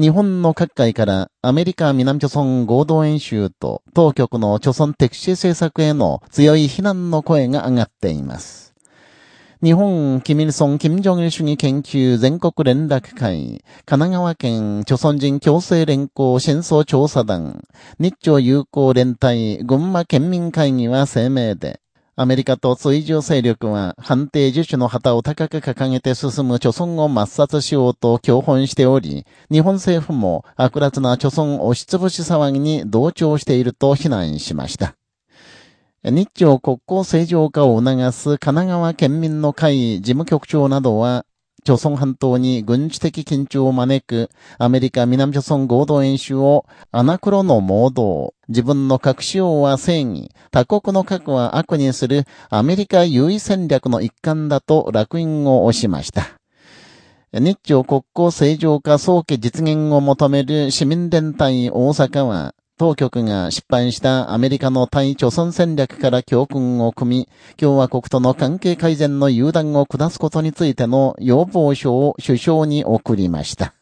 日本の各界からアメリカ南朝村合同演習と当局の朝村敵視政策への強い非難の声が上がっています。日本、キミルソン、キム・ジョンル主義研究全国連絡会、神奈川県、朝村人共生連合戦争調査団、日朝友好連帯、群馬県民会議は声明で、アメリカと追従勢力は判定自主の旗を高く掲げて進む貯村を抹殺しようと共本しており、日本政府も悪辣な貯村押しつぶし騒ぎに同調していると非難しました。日朝国交正常化を促す神奈川県民の会事務局長などは、朝鮮半島に軍事的緊張を招くアメリカ南朝鮮合同演習をアナクロの盲導、自分の核使用は正義、他国の核は悪にするアメリカ優位戦略の一環だと楽印を押しました。日朝国交正常化早期実現を求める市民連帯大阪は、当局が失敗したアメリカの対貯村戦略から教訓を組み、共和国との関係改善の誘弾を下すことについての要望書を首相に送りました。